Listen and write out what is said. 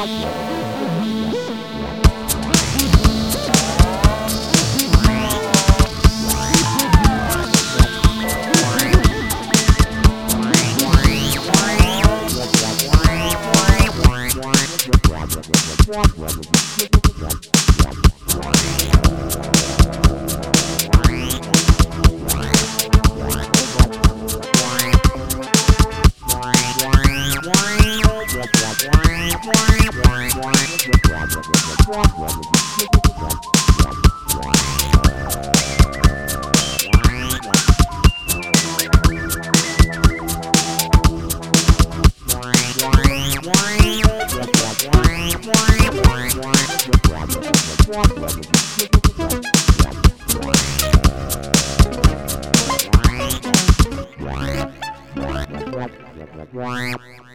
Wow. blah, blah, blah.